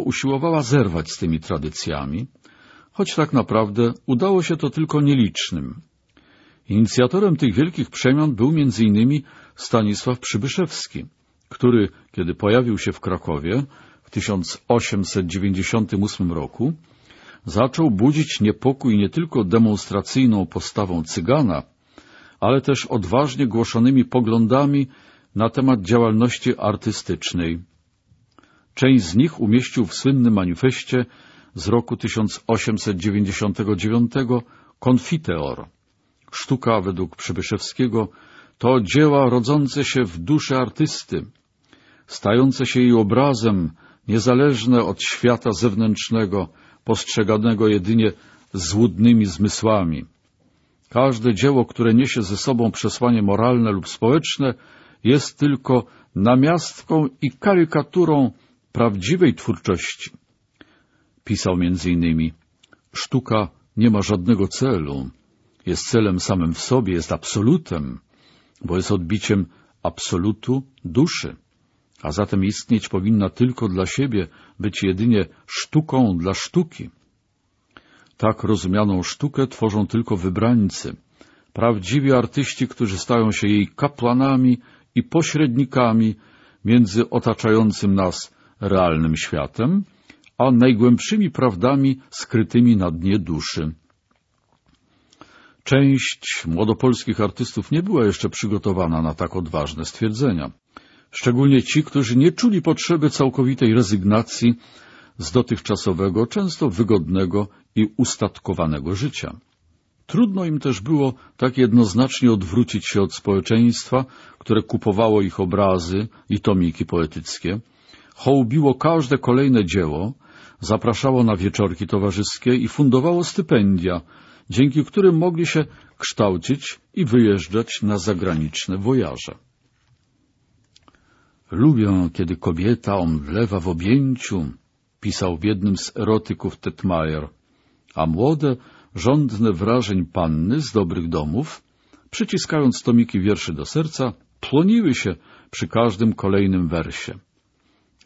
usiłowała zerwać z tymi tradycjami, choć tak naprawdę udało się to tylko nielicznym. Inicjatorem tych wielkich przemian był innymi Stanisław Przybyszewski, który, kiedy pojawił się w Krakowie w 1898 roku, zaczął budzić niepokój nie tylko demonstracyjną postawą cygana, ale też odważnie głoszonymi poglądami na temat działalności artystycznej. Część z nich umieścił w słynnym manifestie z roku 1899 Confiteor. Sztuka według Przybyszewskiego to dzieła rodzące się w duszy artysty, stające się jej obrazem, niezależne od świata zewnętrznego, postrzeganego jedynie złudnymi zmysłami. Każde dzieło, które niesie ze sobą przesłanie moralne lub społeczne, jest tylko namiastką i karykaturą prawdziwej twórczości. Pisał innymi Sztuka nie ma żadnego celu, jest celem samym w sobie, jest absolutem, bo jest odbiciem absolutu duszy, a zatem istnieć powinna tylko dla siebie, być jedynie sztuką dla sztuki. Tak rozumianą sztukę tworzą tylko wybrańcy, prawdziwi artyści, którzy stają się jej kapłanami i pośrednikami między otaczającym nas realnym światem, a najgłębszymi prawdami skrytymi na dnie duszy. Część młodopolskich artystów nie była jeszcze przygotowana na tak odważne stwierdzenia. Szczególnie ci, którzy nie czuli potrzeby całkowitej rezygnacji z dotychczasowego, często wygodnego i ustatkowanego życia. Trudno im też było tak jednoznacznie odwrócić się od społeczeństwa, które kupowało ich obrazy i tomiki poetyckie, hołbiło każde kolejne dzieło, zapraszało na wieczorki towarzyskie i fundowało stypendia, dzięki którym mogli się kształcić i wyjeżdżać na zagraniczne wojaże. Lubię, kiedy kobieta omdlewa w objęciu, pisał w jednym z erotyków Tetmajer, a młode, żądne wrażeń panny z dobrych domów, przyciskając tomiki wierszy do serca, płoniły się przy każdym kolejnym wersie.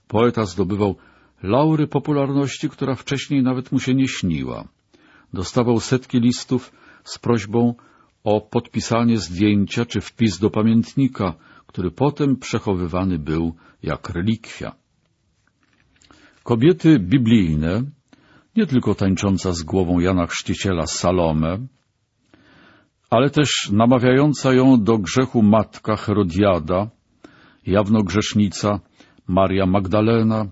Poeta zdobywał laury popularności, która wcześniej nawet mu się nie śniła. Dostawał setki listów z prośbą o podpisanie zdjęcia czy wpis do pamiętnika, który potem przechowywany był jak relikwia. Kobiety biblijne, nie tylko tańcząca z głową Jana Chrzciciela Salome, ale też namawiająca ją do grzechu matka Herodiada, jawnogrzesznica Maria Magdalena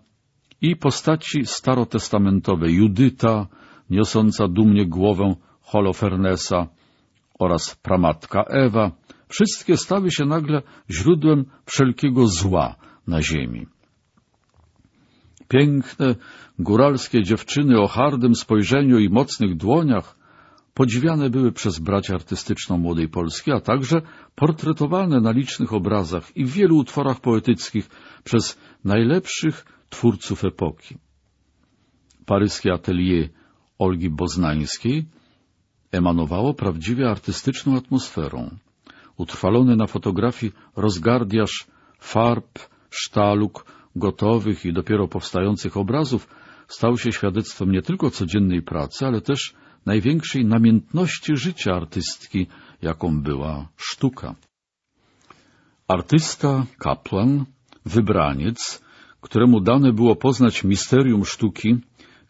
i postaci starotestamentowe Judyta, niosąca dumnie głowę Holofernesa oraz pramatka Ewa, wszystkie stały się nagle źródłem wszelkiego zła na ziemi. Piękne, góralskie dziewczyny o hardym spojrzeniu i mocnych dłoniach podziwiane były przez braci artystyczną Młodej Polski, a także portretowane na licznych obrazach i w wielu utworach poetyckich przez najlepszych twórców epoki. Paryskie atelier Olgi Boznańskiej emanowało prawdziwie artystyczną atmosferą. Utrwalony na fotografii rozgardiaż farb, sztaluk, gotowych i dopiero powstających obrazów stał się świadectwem nie tylko codziennej pracy, ale też największej namiętności życia artystki, jaką była sztuka. Artysta, kapłan, wybraniec, któremu dane było poznać misterium sztuki,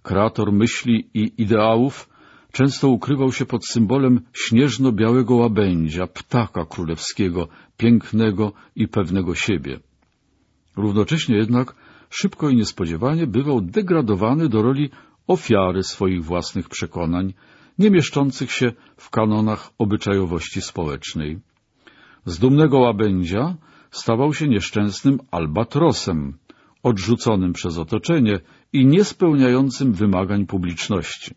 kreator myśli i ideałów, często ukrywał się pod symbolem śnieżno-białego łabędzia, ptaka królewskiego, pięknego i pewnego siebie. Równocześnie jednak szybko i niespodziewanie bywał degradowany do roli ofiary swoich własnych przekonań, nie mieszczących się w kanonach obyczajowości społecznej. Z dumnego łabędzia stawał się nieszczęsnym albatrosem, odrzuconym przez otoczenie i niespełniającym wymagań publiczności.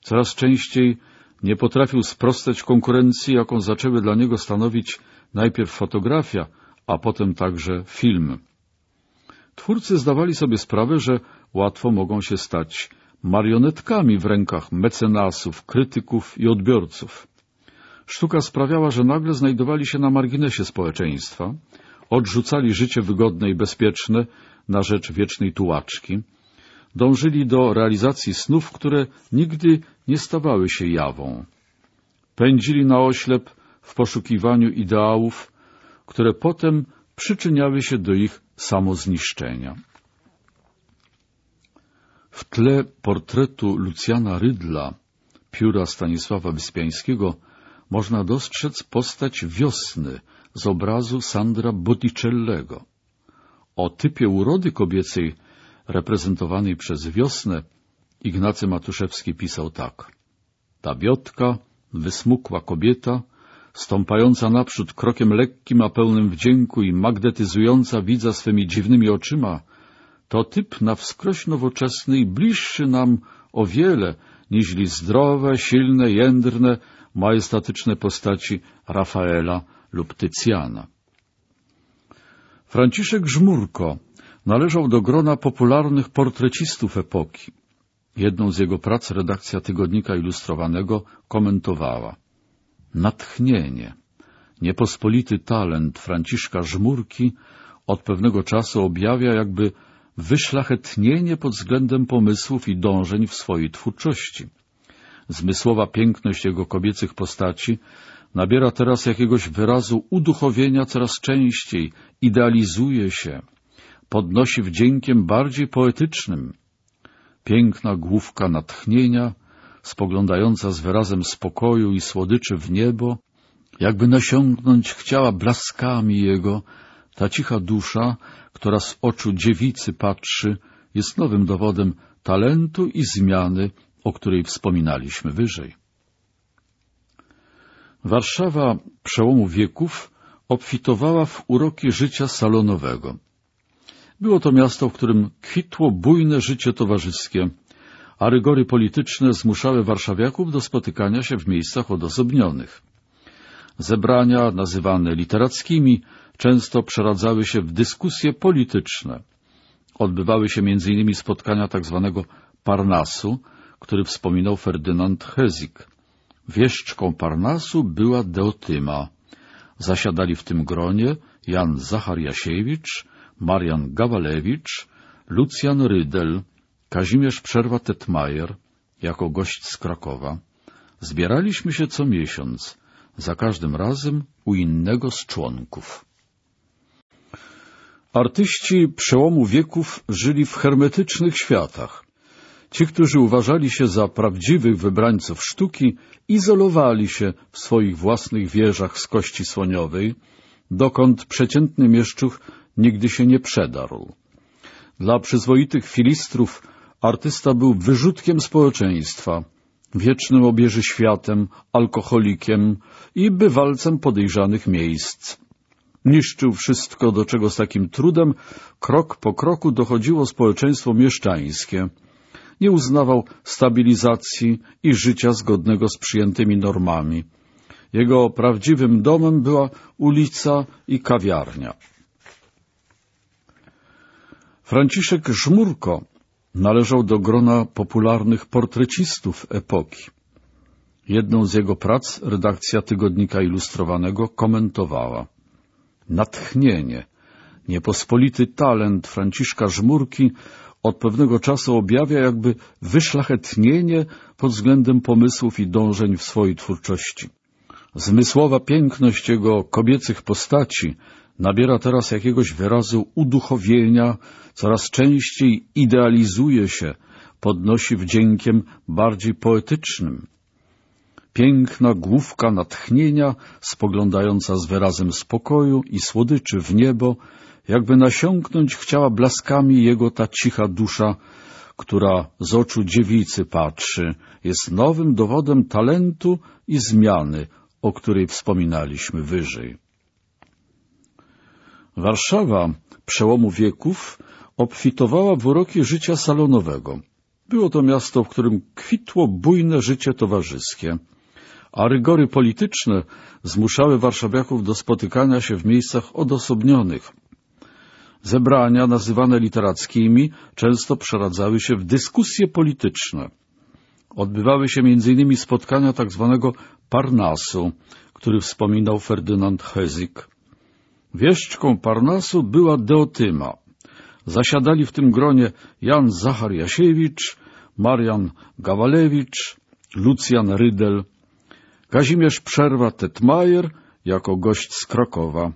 Coraz częściej nie potrafił sprostać konkurencji, jaką zaczęły dla niego stanowić najpierw fotografia, a potem także film. Twórcy zdawali sobie sprawę, że łatwo mogą się stać marionetkami w rękach mecenasów, krytyków i odbiorców. Sztuka sprawiała, że nagle znajdowali się na marginesie społeczeństwa, odrzucali życie wygodne i bezpieczne na rzecz wiecznej tułaczki, dążyli do realizacji snów, które nigdy nie stawały się jawą. Pędzili na oślep w poszukiwaniu ideałów, które potem przyczyniały się do ich samozniszczenia. W tle portretu Lucjana Rydla, pióra Stanisława Wyspiańskiego, można dostrzec postać wiosny z obrazu Sandra Botticellego. O typie urody kobiecej reprezentowanej przez wiosnę Ignacy Matuszewski pisał tak. Ta biotka, wysmukła kobieta, stąpająca naprzód krokiem lekkim, a pełnym wdzięku i magnetyzująca widza swymi dziwnymi oczyma, to typ na wskroś nowoczesny i bliższy nam o wiele, niźli zdrowe, silne, jędrne, majestatyczne postaci Rafaela lub Tycjana. Franciszek Żmurko należał do grona popularnych portrecistów epoki. Jedną z jego prac redakcja Tygodnika Ilustrowanego komentowała. Natchnienie, niepospolity talent Franciszka Żmurki od pewnego czasu objawia jakby wyszlachetnienie pod względem pomysłów i dążeń w swojej twórczości. Zmysłowa piękność jego kobiecych postaci nabiera teraz jakiegoś wyrazu uduchowienia coraz częściej, idealizuje się, podnosi wdziękiem bardziej poetycznym. Piękna główka natchnienia, spoglądająca z wyrazem spokoju i słodyczy w niebo, jakby nasiągnąć chciała blaskami jego, ta cicha dusza, która z oczu dziewicy patrzy, jest nowym dowodem talentu i zmiany, o której wspominaliśmy wyżej. Warszawa przełomu wieków obfitowała w uroki życia salonowego. Było to miasto, w którym kwitło bujne życie towarzyskie, a rygory polityczne zmuszały warszawiaków do spotykania się w miejscach odosobnionych. Zebrania, nazywane literackimi, często przeradzały się w dyskusje polityczne. Odbywały się m.in. spotkania tzw. Tak Parnasu, który wspominał Ferdynand Hezik. Wieszczką Parnasu była Deotyma. Zasiadali w tym gronie Jan Zachariasiewicz, Marian Gawalewicz, Lucjan Rydel, Kazimierz Przerwa-Tetmajer, jako gość z Krakowa. Zbieraliśmy się co miesiąc, za każdym razem u innego z członków. Artyści przełomu wieków żyli w hermetycznych światach. Ci, którzy uważali się za prawdziwych wybrańców sztuki, izolowali się w swoich własnych wieżach z kości słoniowej, dokąd przeciętny mieszczuch nigdy się nie przedarł. Dla przyzwoitych filistrów artysta był wyrzutkiem społeczeństwa, wiecznym obieży światem, alkoholikiem i bywalcem podejrzanych miejsc. Niszczył wszystko, do czego z takim trudem krok po kroku dochodziło społeczeństwo mieszczańskie. Nie uznawał stabilizacji i życia zgodnego z przyjętymi normami. Jego prawdziwym domem była ulica i kawiarnia. Franciszek Żmurko należał do grona popularnych portrecistów epoki. Jedną z jego prac redakcja Tygodnika Ilustrowanego komentowała. Natchnienie, niepospolity talent Franciszka Żmurki od pewnego czasu objawia jakby wyszlachetnienie pod względem pomysłów i dążeń w swojej twórczości. Zmysłowa piękność jego kobiecych postaci nabiera teraz jakiegoś wyrazu uduchowienia, coraz częściej idealizuje się, podnosi wdziękiem bardziej poetycznym. Piękna główka natchnienia, spoglądająca z wyrazem spokoju i słodyczy w niebo, jakby nasiąknąć chciała blaskami jego ta cicha dusza, która z oczu dziewicy patrzy, jest nowym dowodem talentu i zmiany, o której wspominaliśmy wyżej. Warszawa przełomu wieków obfitowała w uroki życia salonowego. Było to miasto, w którym kwitło bujne życie towarzyskie, a rygory polityczne zmuszały warszawiaków do spotykania się w miejscach odosobnionych. Zebrania, nazywane literackimi, często przeradzały się w dyskusje polityczne. Odbywały się m.in. spotkania tzw. Tak Parnasu, który wspominał Ferdynand Hezik. Wieszczką Parnasu była Deotyma. Zasiadali w tym gronie Jan Zachar Jasiewicz, Marian Gawalewicz, Lucjan Rydel, Kazimierz Przerwa Tetmajer jako gość z Krakowa.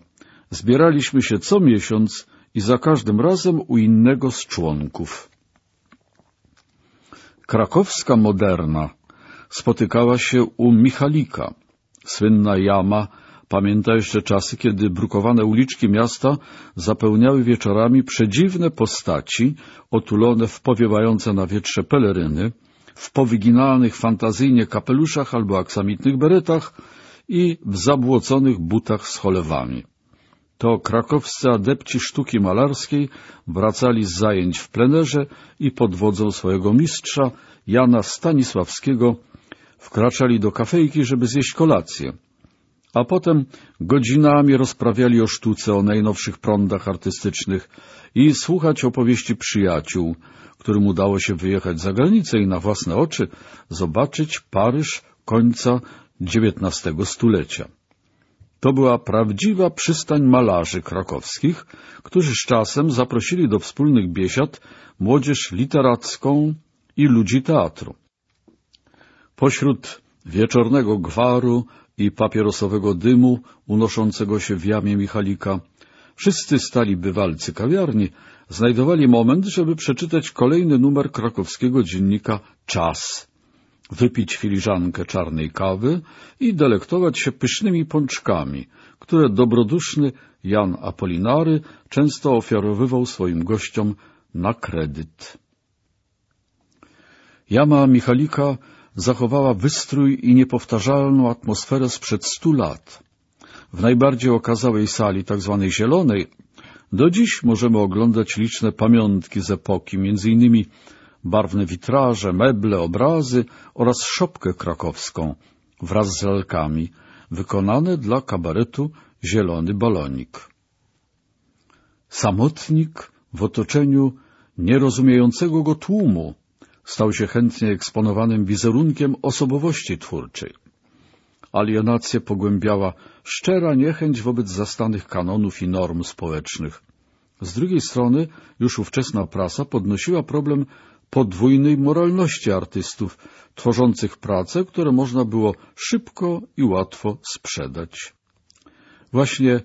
Zbieraliśmy się co miesiąc i za każdym razem u innego z członków. Krakowska moderna spotykała się u Michalika. Słynna jama pamięta jeszcze czasy, kiedy brukowane uliczki miasta zapełniały wieczorami przedziwne postaci otulone w powiewające na wietrze peleryny, w powyginalnych fantazyjnie kapeluszach albo aksamitnych beretach i w zabłoconych butach z cholewami. To krakowscy adepci sztuki malarskiej wracali z zajęć w plenerze i pod wodzą swojego mistrza, Jana Stanisławskiego, wkraczali do kafejki, żeby zjeść kolację, a potem godzinami rozprawiali o sztuce, o najnowszych prądach artystycznych i słuchać opowieści przyjaciół, którym udało się wyjechać za granicę i na własne oczy zobaczyć Paryż końca XIX stulecia. To była prawdziwa przystań malarzy krakowskich, którzy z czasem zaprosili do wspólnych biesiad młodzież literacką i ludzi teatru. Pośród wieczornego gwaru i papierosowego dymu unoszącego się w jamie Michalika. Wszyscy stali bywalcy kawiarni. Znajdowali moment, żeby przeczytać kolejny numer krakowskiego dziennika Czas, wypić filiżankę czarnej kawy i delektować się pysznymi pączkami, które dobroduszny Jan Apolinary często ofiarowywał swoim gościom na kredyt. Jama Michalika zachowała wystrój i niepowtarzalną atmosferę sprzed stu lat. W najbardziej okazałej sali, tzw. Tak zielonej, do dziś możemy oglądać liczne pamiątki z epoki, innymi barwne witraże, meble, obrazy oraz szopkę krakowską wraz z lalkami, wykonane dla kabaretu Zielony Balonik. Samotnik w otoczeniu nierozumiejącego go tłumu stał się chętnie eksponowanym wizerunkiem osobowości twórczej. Alienację pogłębiała szczera niechęć wobec zastanych kanonów i norm społecznych. Z drugiej strony już ówczesna prasa podnosiła problem podwójnej moralności artystów, tworzących prace, które można było szybko i łatwo sprzedać. Właśnie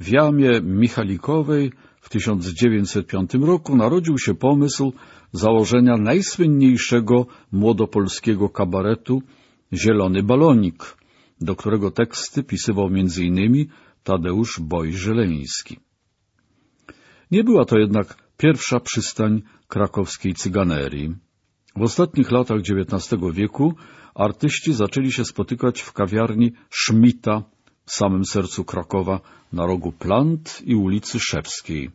w jamie Michalikowej w 1905 roku narodził się pomysł założenia najsłynniejszego młodopolskiego kabaretu Zielony Balonik, do którego teksty pisywał m.in. Tadeusz Boj-Żeleński. Nie była to jednak pierwsza przystań krakowskiej cyganerii. W ostatnich latach XIX wieku artyści zaczęli się spotykać w kawiarni Szmita w samym sercu Krakowa na rogu Plant i ulicy Szewskiej.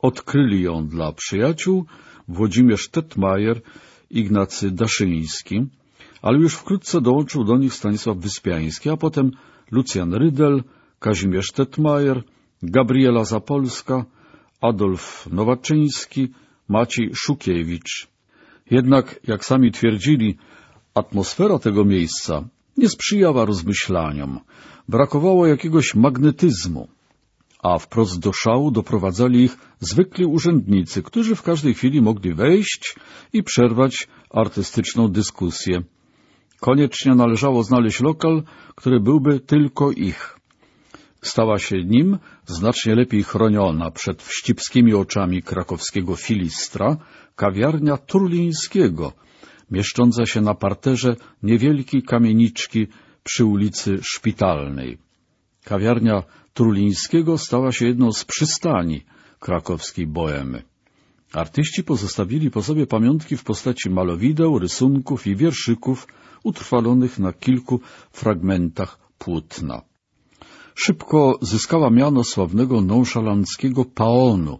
Odkryli ją dla przyjaciół Włodzimierz Tetmajer, Ignacy Daszyński, ale już wkrótce dołączył do nich Stanisław Wyspiański, a potem Lucjan Rydel, Kazimierz Tetmajer, Gabriela Zapolska, Adolf Nowaczyński, Maciej Szukiewicz. Jednak, jak sami twierdzili, atmosfera tego miejsca nie sprzyjała rozmyślaniom. Brakowało jakiegoś magnetyzmu, a wprost do szału doprowadzali ich zwykli urzędnicy, którzy w każdej chwili mogli wejść i przerwać artystyczną dyskusję. Koniecznie należało znaleźć lokal, który byłby tylko ich. Stała się nim znacznie lepiej chroniona przed wścibskimi oczami krakowskiego filistra kawiarnia Turlińskiego, mieszcząca się na parterze niewielkiej kamieniczki przy ulicy Szpitalnej. Kawiarnia Trulińskiego stała się jedną z przystani krakowskiej boemy. Artyści pozostawili po sobie pamiątki w postaci malowideł, rysunków i wierszyków utrwalonych na kilku fragmentach płótna. Szybko zyskała miano sławnego nonszalanckiego paonu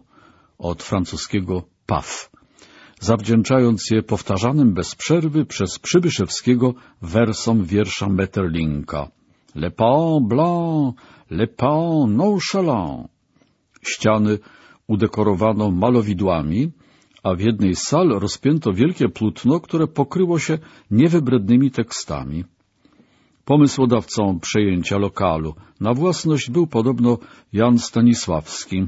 od francuskiego paf, zawdzięczając je powtarzanym bez przerwy przez Przybyszewskiego wersom wiersza Metterlinka. Le paon blanc, le paon nonchalant. Ściany udekorowano malowidłami, a w jednej z sal rozpięto wielkie płótno, które pokryło się niewybrednymi tekstami. Pomysłodawcą przejęcia lokalu na własność był podobno Jan Stanisławski,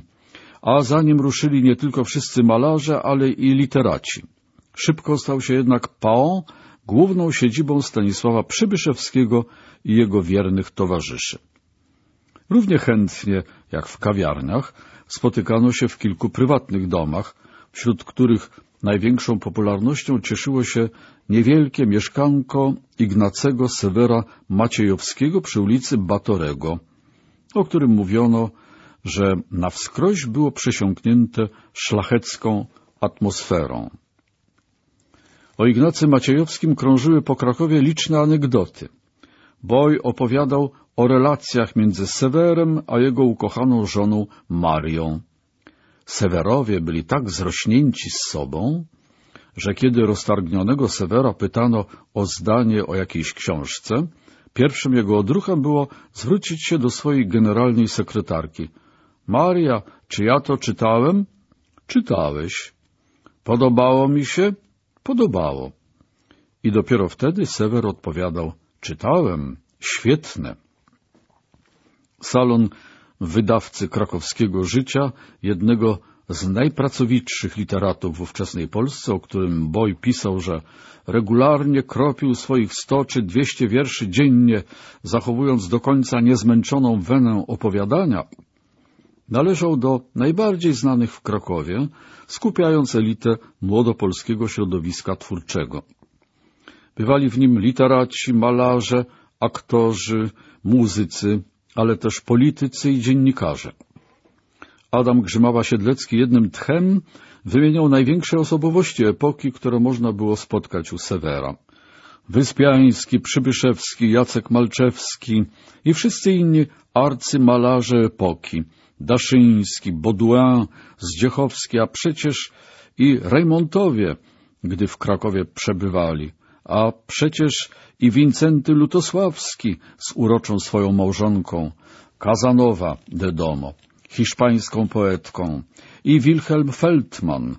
a za nim ruszyli nie tylko wszyscy malarze, ale i literaci. Szybko stał się jednak Paon główną siedzibą Stanisława Przybyszewskiego i jego wiernych towarzyszy. Równie chętnie jak w kawiarniach spotykano się w kilku prywatnych domach, wśród których największą popularnością cieszyło się niewielkie mieszkanko Ignacego Sewera Maciejowskiego przy ulicy Batorego, o którym mówiono, że na wskroś było przesiąknięte szlachecką atmosferą. O Ignacy Maciejowskim krążyły po Krakowie liczne anegdoty. Boj opowiadał o relacjach między Sewerem a jego ukochaną żoną Marią. Sewerowie byli tak zrośnięci z sobą, że kiedy roztargnionego Sewera pytano o zdanie o jakiejś książce, pierwszym jego odruchem było zwrócić się do swojej generalnej sekretarki. Maria, czy ja to czytałem? Czytałeś. Podobało mi się? Podobało. I dopiero wtedy Sewer odpowiadał, czytałem, świetne. Salon wydawcy krakowskiego życia, jednego z najpracowitszych literatów w ówczesnej Polsce, o którym Boj pisał, że regularnie kropił swoich sto czy dwieście wierszy dziennie, zachowując do końca niezmęczoną wenę opowiadania, należał do najbardziej znanych w Krakowie, skupiając elitę młodopolskiego środowiska twórczego. Bywali w nim literaci, malarze, aktorzy, muzycy, ale też politycy i dziennikarze. Adam Grzymała-Siedlecki jednym tchem wymieniał największe osobowości epoki, które można było spotkać u Sewera. Wyspiański, Przybyszewski, Jacek Malczewski i wszyscy inni arcymalarze epoki, Daszyński, Baudouin, Zdziechowski, a przecież i Rejmontowie, gdy w Krakowie przebywali, a przecież i Wincenty Lutosławski z uroczą swoją małżonką, Kazanowa de Domo, hiszpańską poetką, i Wilhelm Feldman,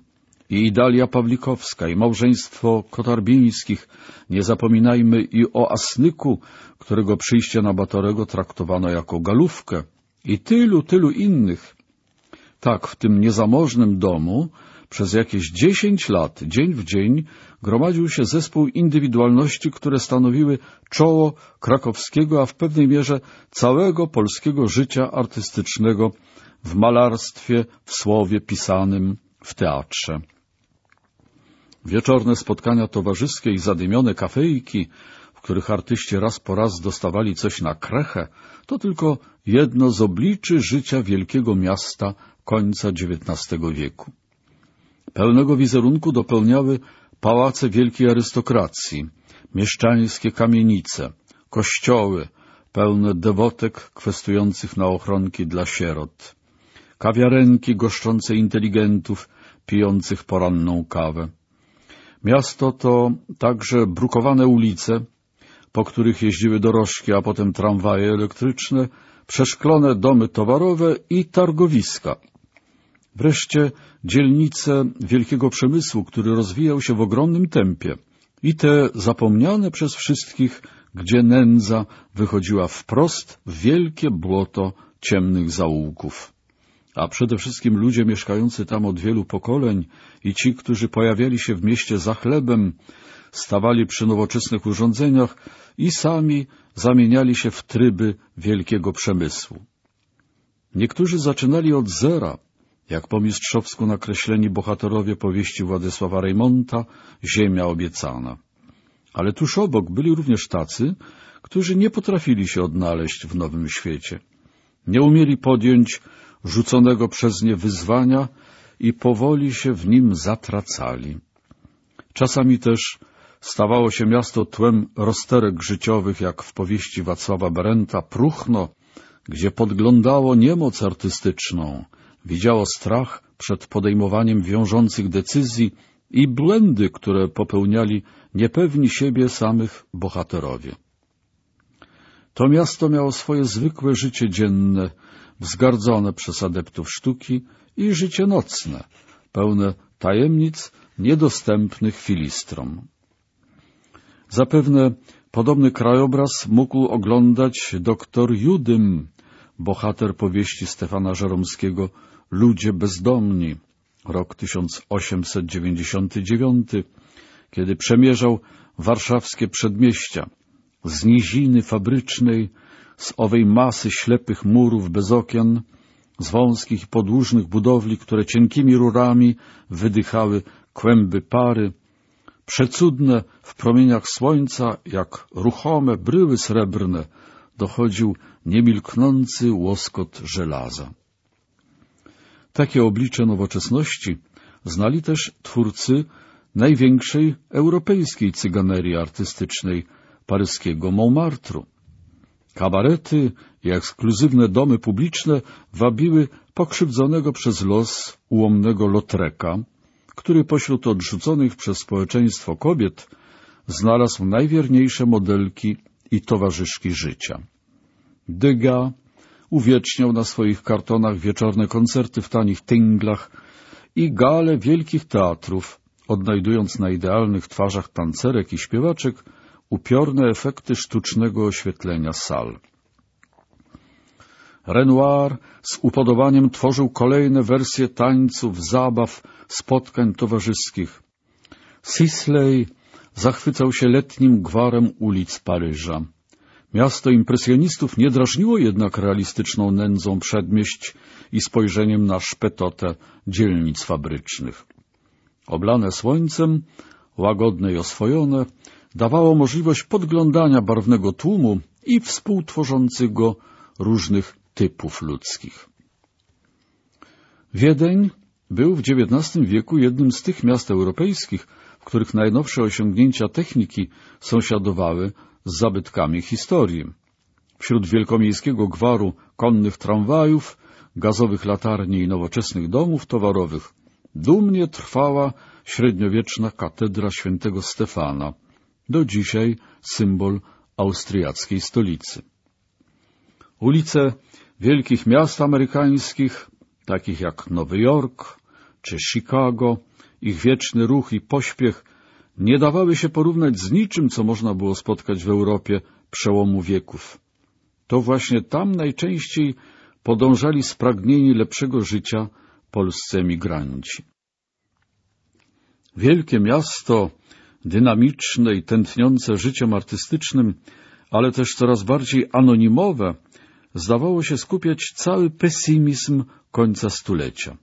i Idalia Pawlikowska, i małżeństwo Kotarbińskich. Nie zapominajmy i o Asnyku, którego przyjście na Batorego traktowano jako galówkę, i tylu, tylu innych. Tak, w tym niezamożnym domu przez jakieś dziesięć lat, dzień w dzień, gromadził się zespół indywidualności, które stanowiły czoło krakowskiego, a w pewnej mierze całego polskiego życia artystycznego w malarstwie, w słowie pisanym, w teatrze. Wieczorne spotkania towarzyskie i zadymione kafejki, których artyści raz po raz dostawali coś na krechę, to tylko jedno z obliczy życia wielkiego miasta końca XIX wieku. Pełnego wizerunku dopełniały pałace wielkiej arystokracji, mieszczańskie kamienice, kościoły pełne dewotek kwestujących na ochronki dla sierot, kawiarenki goszczące inteligentów pijących poranną kawę. Miasto to także brukowane ulice, po których jeździły dorożki, a potem tramwaje elektryczne, przeszklone domy towarowe i targowiska. Wreszcie dzielnice wielkiego przemysłu, który rozwijał się w ogromnym tempie i te zapomniane przez wszystkich, gdzie nędza wychodziła wprost w wielkie błoto ciemnych zaułków. A przede wszystkim ludzie mieszkający tam od wielu pokoleń i ci, którzy pojawiali się w mieście za chlebem, stawali przy nowoczesnych urządzeniach i sami zamieniali się w tryby wielkiego przemysłu. Niektórzy zaczynali od zera, jak po mistrzowsku nakreśleni bohaterowie powieści Władysława Reymonta Ziemia obiecana. Ale tuż obok byli również tacy, którzy nie potrafili się odnaleźć w nowym świecie. Nie umieli podjąć rzuconego przez nie wyzwania i powoli się w nim zatracali. Czasami też stawało się miasto tłem rozterek życiowych, jak w powieści Wacława Berenta Pruchno, gdzie podglądało niemoc artystyczną, widziało strach przed podejmowaniem wiążących decyzji i błędy, które popełniali niepewni siebie samych bohaterowie. To miasto miało swoje zwykłe życie dzienne, wzgardzone przez adeptów sztuki i życie nocne, pełne tajemnic niedostępnych filistrom. Zapewne podobny krajobraz mógł oglądać doktor Judym, bohater powieści Stefana Żeromskiego Ludzie bezdomni, rok 1899, kiedy przemierzał warszawskie przedmieścia, z niziny fabrycznej, z owej masy ślepych murów bez okien, z wąskich i podłużnych budowli, które cienkimi rurami wydychały kłęby pary, przecudne w promieniach słońca, jak ruchome bryły srebrne, dochodził niemilknący łoskot żelaza. Takie oblicze nowoczesności znali też twórcy największej europejskiej cyganerii artystycznej paryskiego Montmartru. Kabarety i ekskluzywne domy publiczne wabiły pokrzywdzonego przez los ułomnego Lotreka, który pośród odrzuconych przez społeczeństwo kobiet znalazł najwierniejsze modelki i towarzyszki życia. Degas uwieczniał na swoich kartonach wieczorne koncerty w tanich tynglach i gale wielkich teatrów, odnajdując na idealnych twarzach tancerek i śpiewaczek upiorne efekty sztucznego oświetlenia sal. Renoir z upodobaniem tworzył kolejne wersje tańców, zabaw, spotkań towarzyskich. Sisley zachwycał się letnim gwarem ulic Paryża. Miasto impresjonistów nie drażniło jednak realistyczną nędzą przedmieść i spojrzeniem na szpetotę dzielnic fabrycznych. Oblane słońcem, łagodne i oswojone, dawało możliwość podglądania barwnego tłumu i współtworzących go różnych typów ludzkich. Wiedeń był w XIX wieku jednym z tych miast europejskich, w których najnowsze osiągnięcia techniki sąsiadowały z zabytkami historii. Wśród wielkomiejskiego gwaru konnych tramwajów, gazowych latarni i nowoczesnych domów towarowych dumnie trwała średniowieczna katedra świętego Stefana, do dzisiaj symbol austriackiej stolicy. Ulice wielkich miast amerykańskich, takich jak Nowy Jork czy Chicago, ich wieczny ruch i pośpiech nie dawały się porównać z niczym, co można było spotkać w Europie przełomu wieków. To właśnie tam najczęściej podążali spragnieni lepszego życia polscy emigranci. Wielkie miasto, dynamiczne i tętniące życiem artystycznym, ale też coraz bardziej anonimowe, zdawało się skupiać cały pesymizm końca stulecia.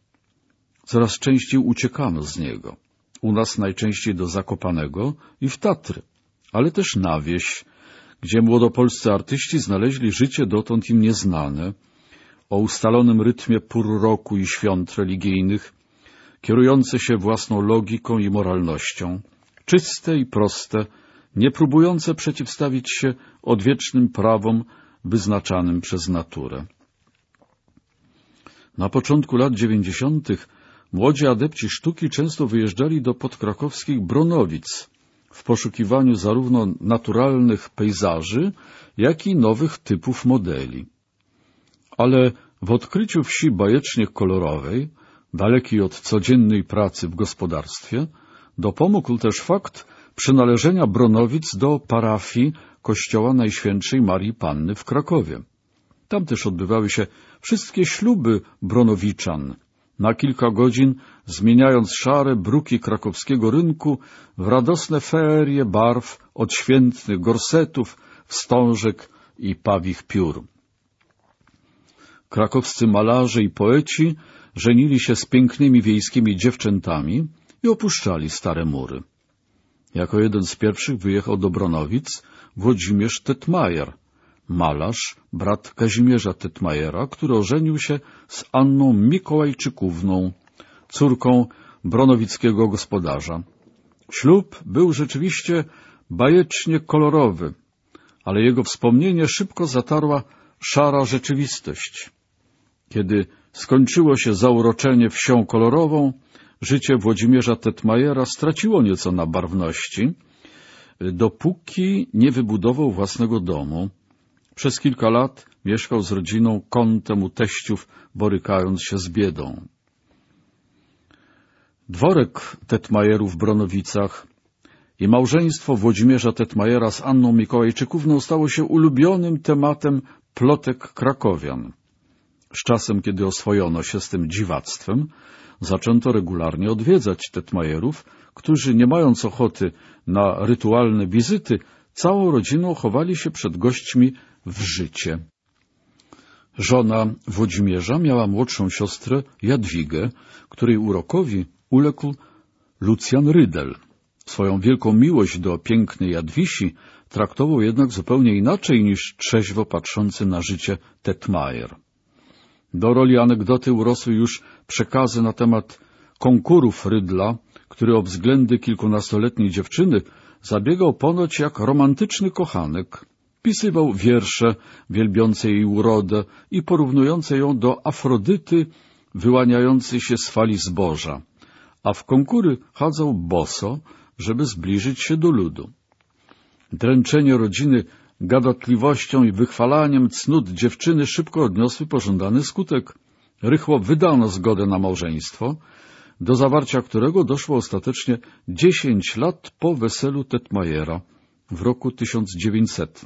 Coraz częściej uciekano z niego. U nas najczęściej do Zakopanego i w Tatry, ale też na wieś, gdzie młodopolscy artyści znaleźli życie dotąd im nieznane, o ustalonym rytmie pór roku i świąt religijnych, kierujące się własną logiką i moralnością, czyste i proste, nie próbujące przeciwstawić się odwiecznym prawom wyznaczanym przez naturę. Na początku lat dziewięćdziesiątych młodzi adepci sztuki często wyjeżdżali do podkrakowskich Bronowic w poszukiwaniu zarówno naturalnych pejzaży, jak i nowych typów modeli. Ale w odkryciu wsi bajecznie kolorowej, dalekiej od codziennej pracy w gospodarstwie, dopomógł też fakt przynależenia Bronowic do parafii kościoła Najświętszej Marii Panny w Krakowie. Tam też odbywały się wszystkie śluby Bronowiczan, na kilka godzin zmieniając szare bruki krakowskiego rynku w radosne ferie barw odświętnych gorsetów, wstążek i pawich piór. Krakowscy malarze i poeci żenili się z pięknymi wiejskimi dziewczętami i opuszczali stare mury. Jako jeden z pierwszych wyjechał do Bronowic Włodzimierz Tetmajer, malarz, brat Kazimierza Tetmajera, który ożenił się z Anną Mikołajczykówną, córką bronowickiego gospodarza. Ślub był rzeczywiście bajecznie kolorowy, ale jego wspomnienie szybko zatarła szara rzeczywistość. Kiedy skończyło się zauroczenie wsią kolorową, życie Włodzimierza Tetmajera straciło nieco na barwności, dopóki nie wybudował własnego domu. Przez kilka lat mieszkał z rodziną kątem u teściów, borykając się z biedą. Dworek Tetmajerów w Bronowicach i małżeństwo Włodzimierza Tetmajera z Anną Mikołajczykówną stało się ulubionym tematem plotek krakowian. Z czasem, kiedy oswojono się z tym dziwactwem, zaczęto regularnie odwiedzać Tetmajerów, którzy, nie mając ochoty na rytualne wizyty, całą rodziną chowali się przed gośćmi w życie. Żona Włodzimierza miała młodszą siostrę Jadwigę, której urokowi uległ Lucjan Rydel. Swoją wielką miłość do pięknej Jadwisi traktował jednak zupełnie inaczej niż trzeźwo patrzący na życie Tetmajer. Do roli anegdoty urosły już przekazy na temat konkurów Rydla, który o względy kilkunastoletniej dziewczyny zabiegał ponoć jak romantyczny kochanek. Pisywał wiersze wielbiące jej urodę i porównujące ją do Afrodyty wyłaniającej się z fali zboża, a w konkury chadzał boso, żeby zbliżyć się do ludu. Dręczenie rodziny gadatliwością i wychwalaniem cnót dziewczyny szybko odniosły pożądany skutek. Rychło wydano zgodę na małżeństwo, do zawarcia którego doszło ostatecznie dziesięć lat po weselu Tetmajera w roku 1900.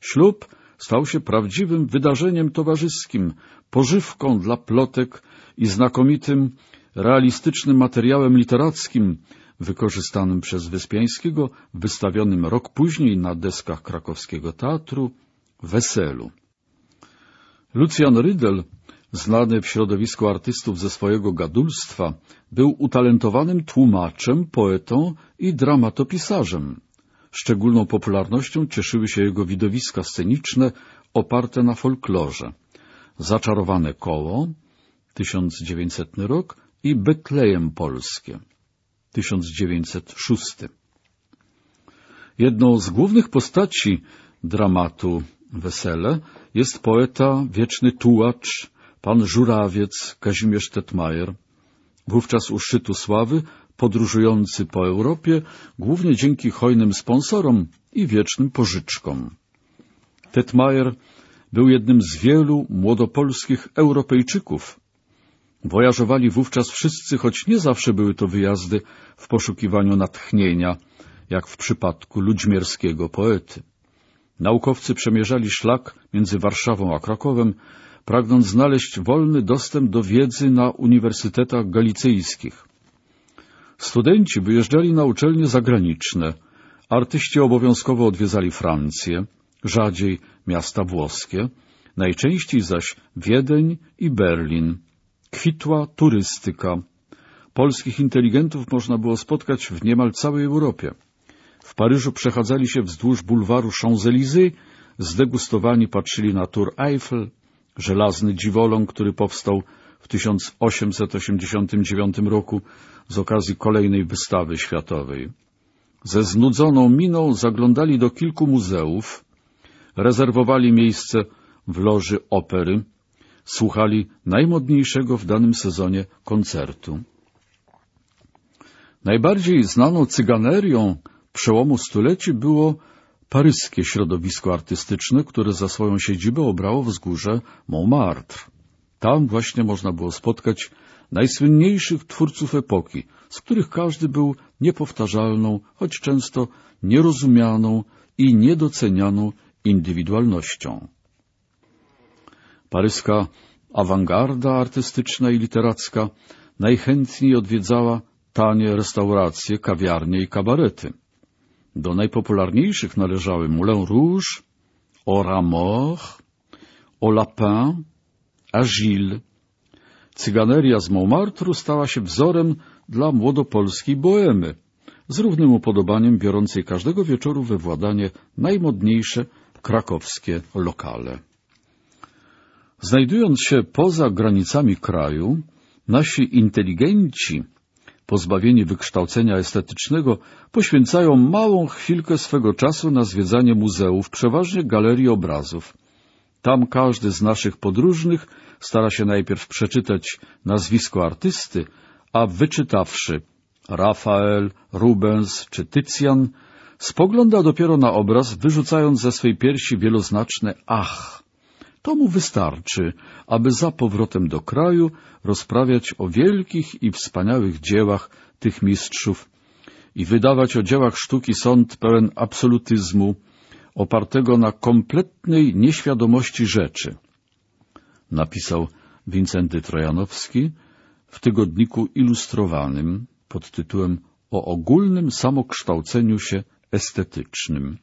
Ślub stał się prawdziwym wydarzeniem towarzyskim, pożywką dla plotek i znakomitym, realistycznym materiałem literackim, wykorzystanym przez Wyspiańskiego, wystawionym rok później na deskach krakowskiego teatru Weselu. Lucjan Rydel, znany w środowisku artystów ze swojego gadulstwa, był utalentowanym tłumaczem, poetą i dramatopisarzem. Szczególną popularnością cieszyły się jego widowiska sceniczne oparte na folklorze. Zaczarowane koło, 1900 rok i Betlejem Polskie, 1906. Jedną z głównych postaci dramatu Wesele jest poeta, wieczny tułacz, pan żurawiec Kazimierz Tetmajer, wówczas u szczytu sławy, podróżujący po Europie, głównie dzięki hojnym sponsorom i wiecznym pożyczkom. Tetmajer był jednym z wielu młodopolskich Europejczyków, Wojażowali wówczas wszyscy, choć nie zawsze były to wyjazdy w poszukiwaniu natchnienia, jak w przypadku ludźmierskiego poety. Naukowcy przemierzali szlak między Warszawą a Krakowem, pragnąc znaleźć wolny dostęp do wiedzy na uniwersytetach galicyjskich. Studenci wyjeżdżali na uczelnie zagraniczne, artyści obowiązkowo odwiedzali Francję, rzadziej miasta włoskie, najczęściej zaś Wiedeń i Berlin, kwitła turystyka. Polskich inteligentów można było spotkać w niemal całej Europie. W Paryżu przechadzali się wzdłuż bulwaru Champs-Élysées, zdegustowani patrzyli na Tour Eiffel, żelazny dziwoląg, który powstał w 1889 roku z okazji kolejnej wystawy światowej. Ze znudzoną miną zaglądali do kilku muzeów, rezerwowali miejsce w loży opery, słuchali najmodniejszego w danym sezonie koncertu. Najbardziej znaną cyganerią przełomu stuleci było paryskie środowisko artystyczne, które za swoją siedzibę obrało wzgórze Montmartre. Tam właśnie można było spotkać najsłynniejszych twórców epoki, z których każdy był niepowtarzalną, choć często nierozumianą i niedocenianą indywidualnością. Paryska awangarda artystyczna i literacka najchętniej odwiedzała tanie restauracje, kawiarnie i kabarety. Do najpopularniejszych należały Moulin Rouge, Au Au Lapin, Agile. Cyganeria z Montmartre stała się wzorem dla młodopolskiej boemy, z równym upodobaniem biorącej każdego wieczoru we władanie najmodniejsze krakowskie lokale. Znajdując się poza granicami kraju, nasi inteligenci, pozbawieni wykształcenia estetycznego, poświęcają małą chwilkę swego czasu na zwiedzanie muzeów, przeważnie galerii obrazów. Tam każdy z naszych podróżnych stara się najpierw przeczytać nazwisko artysty, a wyczytawszy Rafael, Rubens czy Tycjan, spogląda dopiero na obraz, wyrzucając ze swej piersi wieloznaczne ach, to mu wystarczy, aby za powrotem do kraju rozprawiać o wielkich i wspaniałych dziełach tych mistrzów i wydawać o dziełach sztuki sąd pełen absolutyzmu, opartego na kompletnej nieświadomości rzeczy. napisał Wincenty Trojanowski w tygodniku ilustrowanym pod tytułem O ogólnym samokształceniu się estetycznym.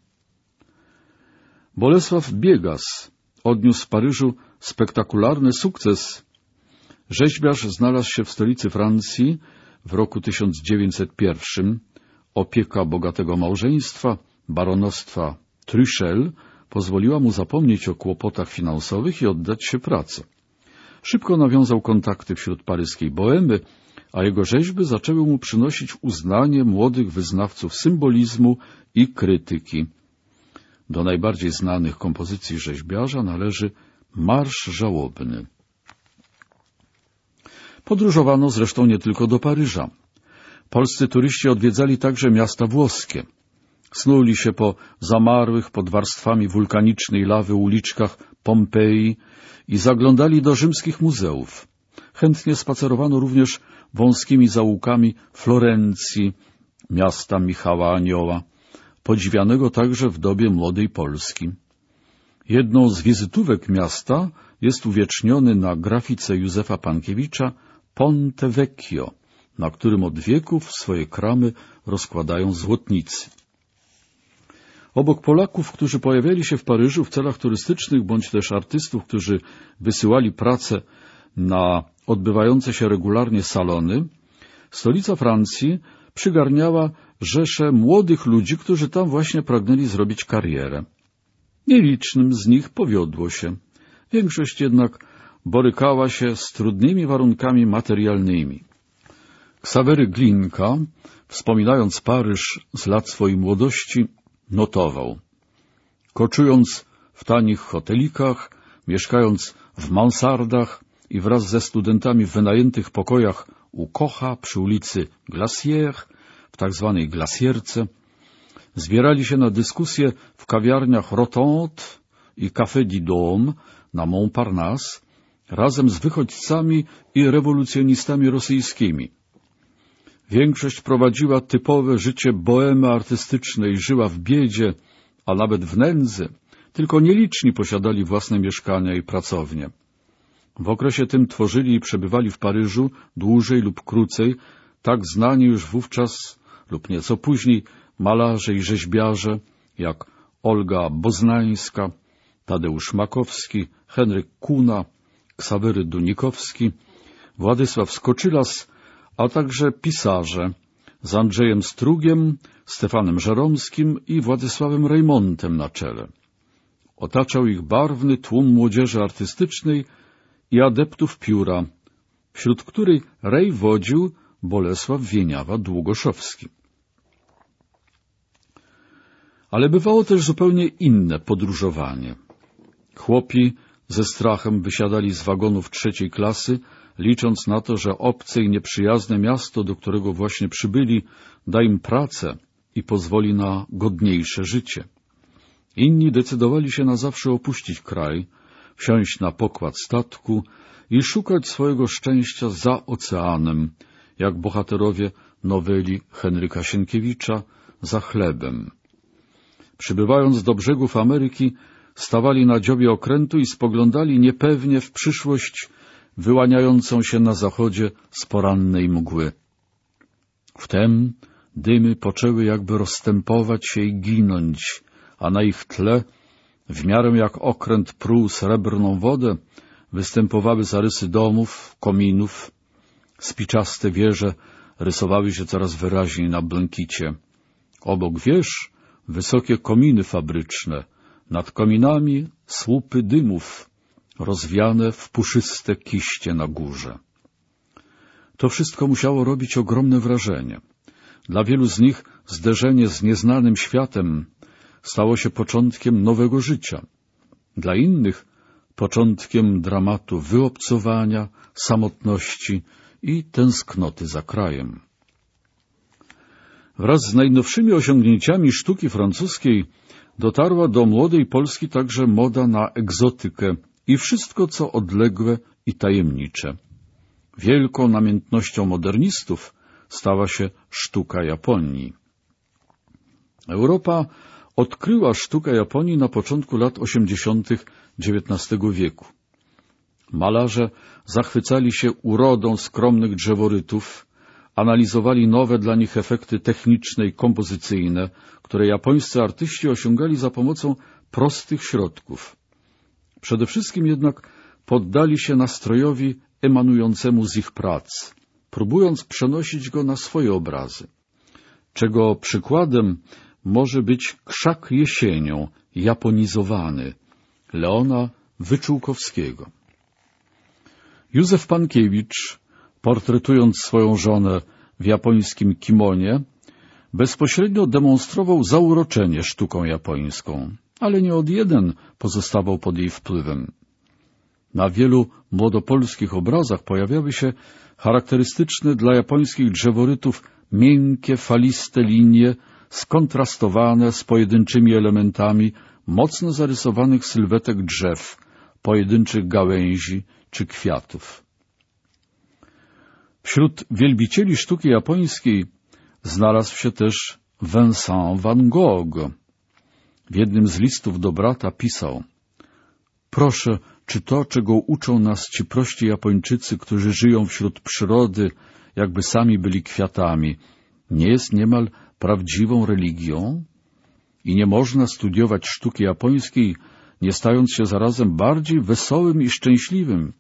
Bolesław Biegas odniósł w Paryżu spektakularny sukces. Rzeźbiarz znalazł się w stolicy Francji w roku 1901. Opieka bogatego małżeństwa, baronostwa Truchel, pozwoliła mu zapomnieć o kłopotach finansowych i oddać się pracy. Szybko nawiązał kontakty wśród paryskiej boemy, a jego rzeźby zaczęły mu przynosić uznanie młodych wyznawców symbolizmu i krytyki. Do najbardziej znanych kompozycji rzeźbiarza należy Marsz Żałobny. Podróżowano zresztą nie tylko do Paryża. Polscy turyści odwiedzali także miasta włoskie. Snuli się po zamarłych pod warstwami wulkanicznej lawy uliczkach Pompeji i zaglądali do rzymskich muzeów. Chętnie spacerowano również wąskimi zaułkami Florencji, miasta Michała Anioła, podziwianego także w dobie młodej Polski. Jedną z wizytówek miasta jest uwieczniony na grafice Józefa Pankiewicza Ponte Vecchio, na którym od wieków swoje kramy rozkładają złotnicy. Obok Polaków, którzy pojawiali się w Paryżu w celach turystycznych, bądź też artystów, którzy wysyłali pracę na odbywające się regularnie salony, stolica Francji przygarniała rzesze młodych ludzi, którzy tam właśnie pragnęli zrobić karierę. Nielicznym z nich powiodło się. Większość jednak borykała się z trudnymi warunkami materialnymi. Ksawery Glinka, wspominając Paryż z lat swojej młodości, notował. Koczując w tanich hotelikach, mieszkając w mansardach i wraz ze studentami w wynajętych pokojach u Kocha przy ulicy Glacier, w tak zwanej Glacierce, zbierali się na dyskusje w kawiarniach Rotonde i Café du Dôme na Montparnasse razem z wychodźcami i rewolucjonistami rosyjskimi. Większość prowadziła typowe życie boemy artystycznej, żyła w biedzie, a nawet w nędzy. Tylko nieliczni posiadali własne mieszkania i pracownie. W okresie tym tworzyli i przebywali w Paryżu dłużej lub krócej tak znani już wówczas lub nieco później malarze i rzeźbiarze jak Olga Boznańska, Tadeusz Makowski, Henryk Kuna, Ksawery Dunikowski, Władysław Skoczylas, a także pisarze z Andrzejem Strugiem, Stefanem Żeromskim i Władysławem Rejmontem na czele. Otaczał ich barwny tłum młodzieży artystycznej i adeptów pióra, wśród której rej wodził Bolesław Wieniawa-Długoszowski. Ale bywało też zupełnie inne podróżowanie. Chłopi ze strachem wysiadali z wagonów trzeciej klasy, licząc na to, że obce i nieprzyjazne miasto, do którego właśnie przybyli, da im pracę i pozwoli na godniejsze życie. Inni decydowali się na zawsze opuścić kraj, wsiąść na pokład statku i szukać swojego szczęścia za oceanem, jak bohaterowie noweli Henryka Sienkiewicza za chlebem. Przybywając do brzegów Ameryki, stawali na dziobie okrętu i spoglądali niepewnie w przyszłość wyłaniającą się na zachodzie z porannej mgły. Wtem dymy poczęły jakby rozstępować się i ginąć, a na ich tle, w miarę jak okręt pruł srebrną wodę, występowały zarysy domów, kominów, spiczaste wieże rysowały się coraz wyraźniej na błękicie. Obok wież wysokie kominy fabryczne, nad kominami słupy dymów, rozwiane w puszyste kiście na górze. To wszystko musiało robić ogromne wrażenie. Dla wielu z nich zderzenie z nieznanym światem stało się początkiem nowego życia. Dla innych początkiem dramatu wyobcowania, samotności i tęsknoty za krajem. Wraz z najnowszymi osiągnięciami sztuki francuskiej dotarła do młodej Polski także moda na egzotykę i wszystko, co odległe i tajemnicze. Wielką namiętnością modernistów stała się sztuka Japonii. Europa odkryła sztukę Japonii na początku lat osiemdziesiątych XIX wieku. Malarze zachwycali się urodą skromnych drzeworytów, analizowali nowe dla nich efekty techniczne i kompozycyjne, które japońscy artyści osiągali za pomocą prostych środków. Przede wszystkim jednak poddali się nastrojowi emanującemu z ich prac, próbując przenosić go na swoje obrazy. Czego przykładem może być krzak jesienią japonizowany Leona Wyczółkowskiego. Józef Pankiewicz, portretując swoją żonę w japońskim kimonie, bezpośrednio demonstrował zauroczenie sztuką japońską, ale nie od jeden pozostawał pod jej wpływem. Na wielu młodopolskich obrazach pojawiały się charakterystyczne dla japońskich drzeworytów miękkie, faliste linie, skontrastowane z pojedynczymi elementami mocno zarysowanych sylwetek drzew, pojedynczych gałęzi czy kwiatów. Wśród wielbicieli sztuki japońskiej znalazł się też Vincent van Gogh. W jednym z listów do brata pisał Proszę, czy to, czego uczą nas ci prości Japończycy, którzy żyją wśród przyrody, jakby sami byli kwiatami, nie jest niemal prawdziwą religią? I nie można studiować sztuki japońskiej, nie stając się zarazem bardziej wesołym i szczęśliwym.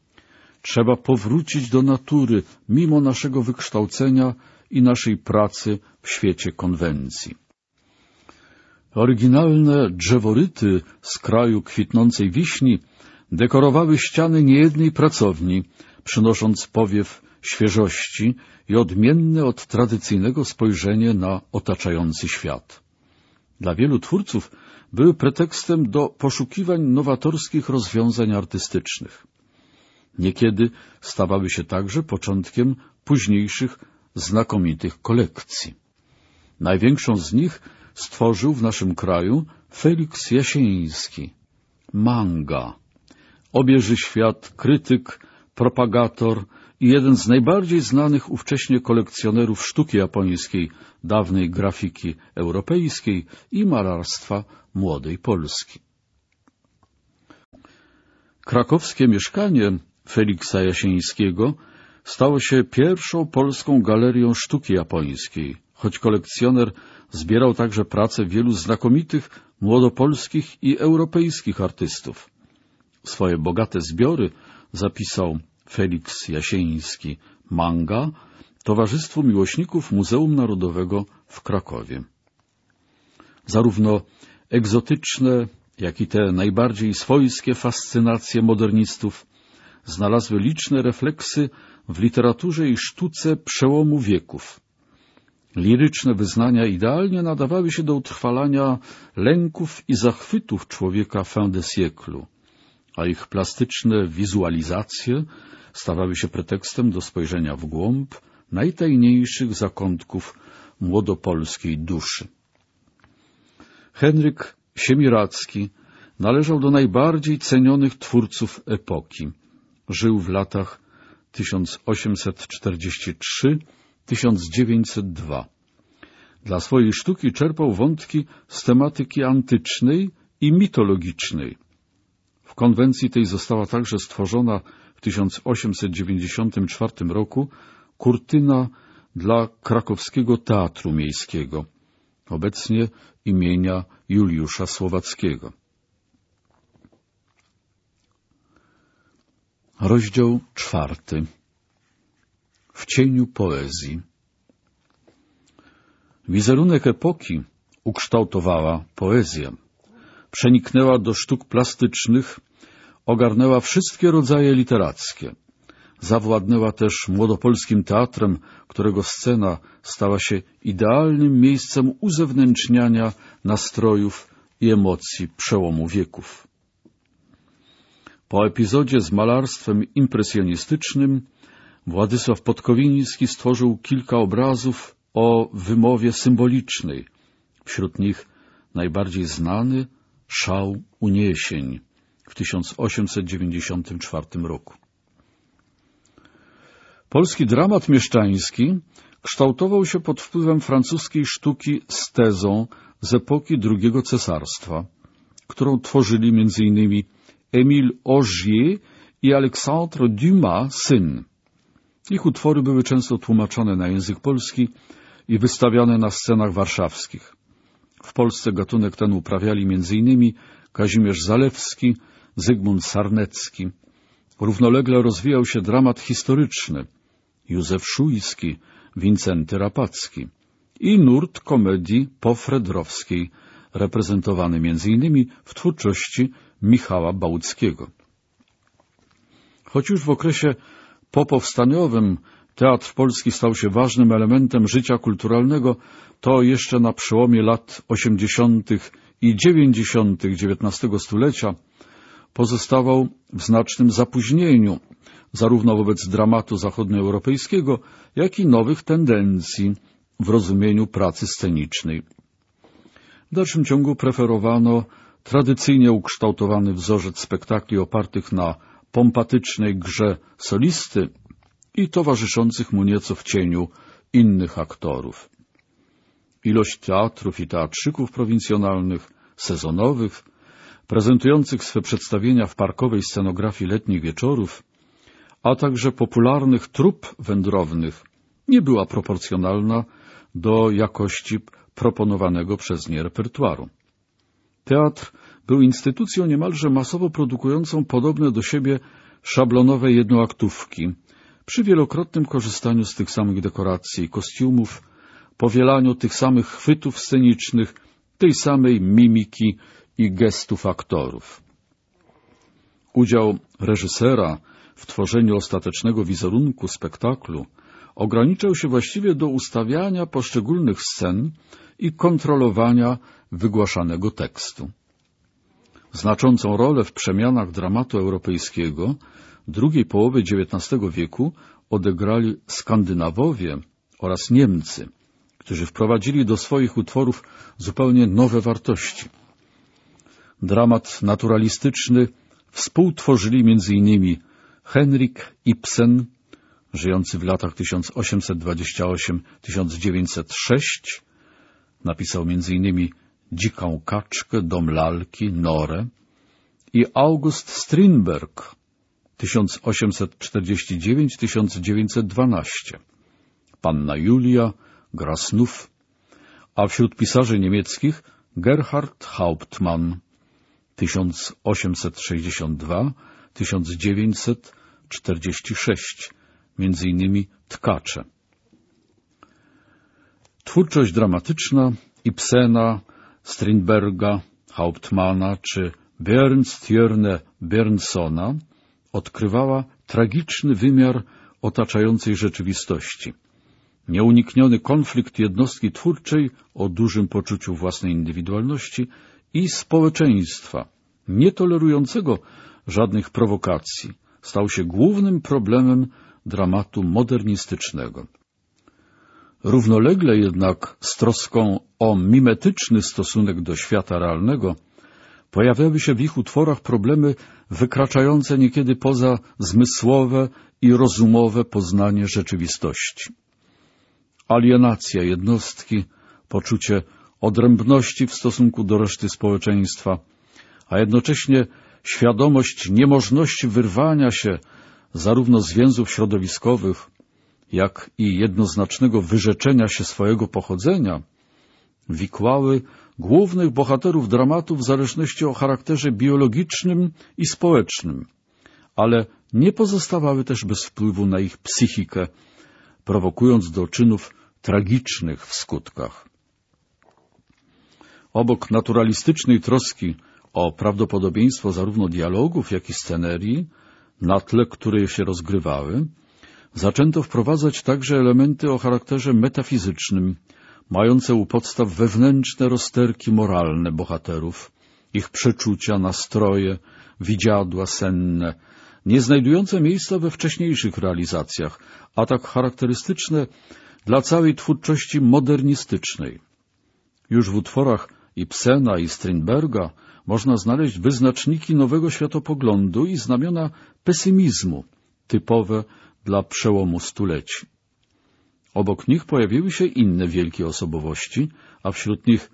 Trzeba powrócić do natury, mimo naszego wykształcenia i naszej pracy w świecie konwencji. Oryginalne drzeworyty z kraju kwitnącej wiśni dekorowały ściany niejednej pracowni, przynosząc powiew świeżości i odmienne od tradycyjnego spojrzenie na otaczający świat. Dla wielu twórców były pretekstem do poszukiwań nowatorskich rozwiązań artystycznych. Niekiedy stawały się także początkiem późniejszych znakomitych kolekcji. Największą z nich stworzył w naszym kraju Felix Jasieński. Manga. Obieży świat krytyk, propagator i jeden z najbardziej znanych ówcześnie kolekcjonerów sztuki japońskiej, dawnej grafiki europejskiej i malarstwa młodej Polski. Krakowskie mieszkanie Feliksa Jasieńskiego stało się pierwszą polską galerią sztuki japońskiej, choć kolekcjoner zbierał także pracę wielu znakomitych młodopolskich i europejskich artystów. Swoje bogate zbiory zapisał Felix Jasieński Manga Towarzystwu Miłośników Muzeum Narodowego w Krakowie. Zarówno egzotyczne, jak i te najbardziej swojskie fascynacje modernistów znalazły liczne refleksy w literaturze i sztuce przełomu wieków. Liryczne wyznania idealnie nadawały się do utrwalania lęków i zachwytów człowieka fin de siècle, a ich plastyczne wizualizacje stawały się pretekstem do spojrzenia w głąb najtajniejszych zakątków młodopolskiej duszy. Henryk Siemiracki należał do najbardziej cenionych twórców epoki. Żył w latach 1843-1902. Dla swojej sztuki czerpał wątki z tematyki antycznej i mitologicznej. W konwencji tej została także stworzona w 1894 roku kurtyna dla krakowskiego Teatru Miejskiego, obecnie imienia Juliusza Słowackiego. Rozdział czwarty W cieniu poezji Wizerunek epoki ukształtowała poezja. Przeniknęła do sztuk plastycznych, ogarnęła wszystkie rodzaje literackie. Zawładnęła też młodopolskim teatrem, którego scena stała się idealnym miejscem uzewnętrzniania nastrojów i emocji przełomu wieków. Po epizodzie z malarstwem impresjonistycznym Władysław Podkowiński stworzył kilka obrazów o wymowie symbolicznej. Wśród nich najbardziej znany Szał Uniesień w 1894 roku. Polski dramat mieszczański kształtował się pod wpływem francuskiej sztuki z tezą z epoki II cesarstwa, którą tworzyli m.in. Émile Augier i Alexandre Dumas syn. Ich utwory były często tłumaczone na język polski i wystawiane na scenach warszawskich. W Polsce gatunek ten uprawiali m.in. Kazimierz Zalewski, Zygmunt Sarnecki. Równolegle rozwijał się dramat historyczny Józef Szujski, Wincenty Rapacki i nurt komedii pofredrowskiej, reprezentowany m.in. w twórczości Michała Bałuckiego. Choć już w okresie popowstaniowym teatr polski stał się ważnym elementem życia kulturalnego, to jeszcze na przełomie lat 80. i 90. XIX stulecia pozostawał w znacznym zapóźnieniu, zarówno wobec dramatu zachodnioeuropejskiego, jak i nowych tendencji w rozumieniu pracy scenicznej. W dalszym ciągu preferowano tradycyjnie ukształtowany wzorzec spektakli opartych na pompatycznej grze solisty i towarzyszących mu nieco w cieniu innych aktorów. Ilość teatrów i teatrzyków prowincjonalnych, sezonowych, prezentujących swe przedstawienia w parkowej scenografii letnich wieczorów, a także popularnych trup wędrownych nie była proporcjonalna do jakości proponowanego przez nie repertuaru. Teatr był instytucją niemalże masowo produkującą podobne do siebie szablonowe jednoaktówki, przy wielokrotnym korzystaniu z tych samych dekoracji kostiumów, powielaniu tych samych chwytów scenicznych, tej samej mimiki i gestów aktorów. Udział reżysera w tworzeniu ostatecznego wizerunku spektaklu ograniczał się właściwie do ustawiania poszczególnych scen i kontrolowania wygłaszanego tekstu. Znaczącą rolę w przemianach dramatu europejskiego drugiej połowy XIX wieku odegrali Skandynawowie oraz Niemcy, którzy wprowadzili do swoich utworów zupełnie nowe wartości. Dramat naturalistyczny współtworzyli m.in. Henrik Ibsen, żyjący w latach 1828-1906, napisał m.in. Dziką kaczkę, Dom lalki, Norę i August Strindberg 1849-1912, Panna Julia, Gra snów, a wśród pisarzy niemieckich Gerhard Hauptmann 1862-1946, między innymi Tkacze. Twórczość dramatyczna Ibsena, Strindberga, Hauptmana czy Bernstjerne Bernsona odkrywała tragiczny wymiar otaczającej rzeczywistości. Nieunikniony konflikt jednostki twórczej o dużym poczuciu własnej indywidualności i społeczeństwa, nietolerującego żadnych prowokacji, stał się głównym problemem dramatu modernistycznego. Równolegle jednak z troską o mimetyczny stosunek do świata realnego pojawiały się w ich utworach problemy wykraczające niekiedy poza zmysłowe i rozumowe poznanie rzeczywistości. Alienacja jednostki, poczucie odrębności w stosunku do reszty społeczeństwa, a jednocześnie świadomość niemożności wyrwania się zarówno z więzów środowiskowych, jak i jednoznacznego wyrzeczenia się swojego pochodzenia, wikłały głównych bohaterów dramatu w zależności o charakterze biologicznym i społecznym, ale nie pozostawały też bez wpływu na ich psychikę, prowokując do czynów tragicznych w skutkach. Obok naturalistycznej troski o prawdopodobieństwo zarówno dialogów, jak i scenerii, na tle które się rozgrywały, zaczęto wprowadzać także elementy o charakterze metafizycznym, mające u podstaw wewnętrzne rozterki moralne bohaterów, ich przeczucia, nastroje, widziadła senne, nie znajdujące miejsca we wcześniejszych realizacjach, a tak charakterystyczne dla całej twórczości modernistycznej. Już w utworach Ibsena i Strindberga można znaleźć wyznaczniki nowego światopoglądu i znamiona pesymizmu, typowe dla przełomu stuleci. Obok nich pojawiły się inne wielkie osobowości, a wśród nich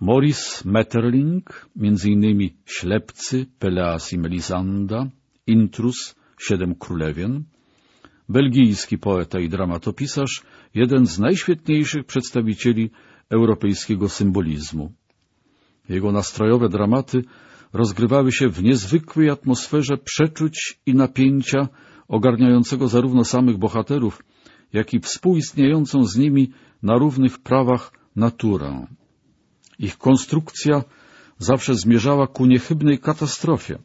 Maurice Metterling, innymi Ślepcy, Peleas i Melisanda Intrus, Siedem Królewien, belgijski poeta i dramatopisarz, jeden z najświetniejszych przedstawicieli europejskiego symbolizmu. Jego nastrojowe dramaty rozgrywały się w niezwykłej atmosferze przeczuć i napięcia ogarniającego zarówno samych bohaterów, jak i współistniejącą z nimi na równych prawach naturę. Ich konstrukcja zawsze zmierzała ku niechybnej katastrofie.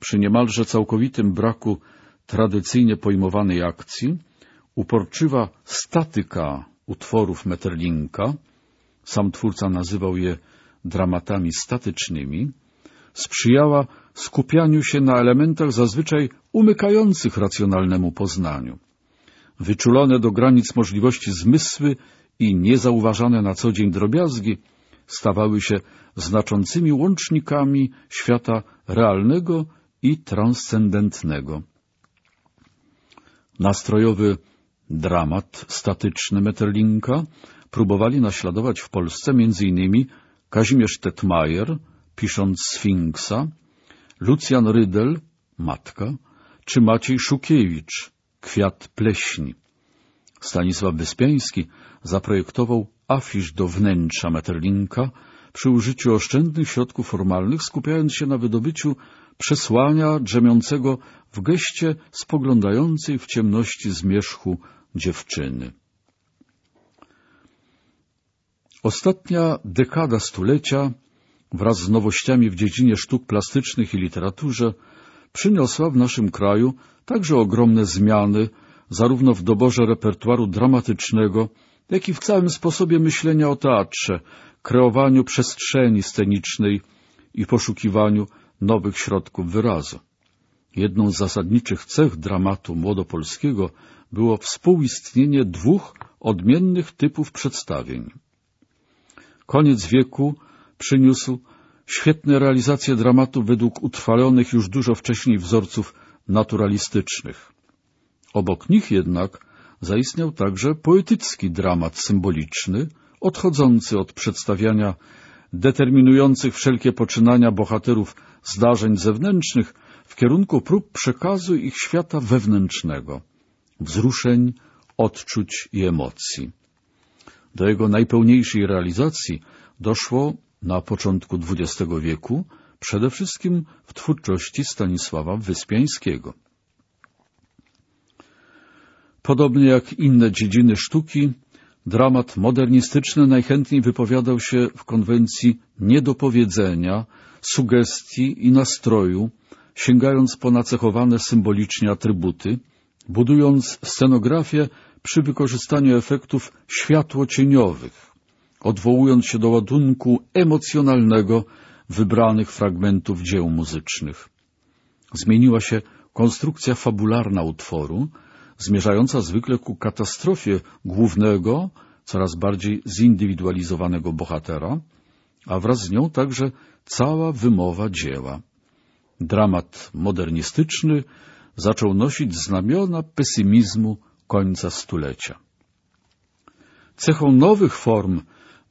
Przy niemalże całkowitym braku tradycyjnie pojmowanej akcji, uporczywa statyka utworów Metterlinka, sam twórca nazywał je dramatami statycznymi, sprzyjała skupianiu się na elementach zazwyczaj umykających racjonalnemu poznaniu. Wyczulone do granic możliwości zmysły i niezauważane na co dzień drobiazgi stawały się znaczącymi łącznikami świata realnego i transcendentnego. Nastrojowy dramat statyczny Metterlinka próbowali naśladować w Polsce m.in. Kazimierz Tetmajer, pisząc Sfinksa, Lucjan Rydel, Matka, czy Maciej Szukiewicz, Kwiat pleśni. Stanisław Wyspiański zaprojektował afisz do wnętrza Metterlinka przy użyciu oszczędnych środków formalnych, skupiając się na wydobyciu przesłania drzemiącego w geście spoglądającej w ciemności zmierzchu dziewczyny. Ostatnia dekada stulecia wraz z nowościami w dziedzinie sztuk plastycznych i literaturze przyniosła w naszym kraju także ogromne zmiany zarówno w doborze repertuaru dramatycznego, jak i w całym sposobie myślenia o teatrze, kreowaniu przestrzeni scenicznej i poszukiwaniu nowych środków wyrazu. Jedną z zasadniczych cech dramatu młodopolskiego było współistnienie dwóch odmiennych typów przedstawień. Koniec wieku przyniósł świetne realizacje dramatu według utrwalonych już dużo wcześniej wzorców naturalistycznych. Obok nich jednak zaistniał także poetycki dramat symboliczny, odchodzący od przedstawiania determinujących wszelkie poczynania bohaterów zdarzeń zewnętrznych w kierunku prób przekazu ich świata wewnętrznego, wzruszeń, odczuć i emocji. Do jego najpełniejszej realizacji doszło na początku XX wieku, przede wszystkim w twórczości Stanisława Wyspiańskiego. Podobnie jak inne dziedziny sztuki, dramat modernistyczny najchętniej wypowiadał się w konwencji niedopowiedzenia, sugestii i nastroju, sięgając po nacechowane symbolicznie atrybuty, budując scenografię przy wykorzystaniu efektów światło-cieniowych, odwołując się do ładunku emocjonalnego wybranych fragmentów dzieł muzycznych. Zmieniła się konstrukcja fabularna utworu, zmierzająca zwykle ku katastrofie głównego, coraz bardziej zindywidualizowanego bohatera, a wraz z nią także cała wymowa dzieła. Dramat modernistyczny zaczął nosić znamiona pesymizmu końca stulecia. Cechą nowych form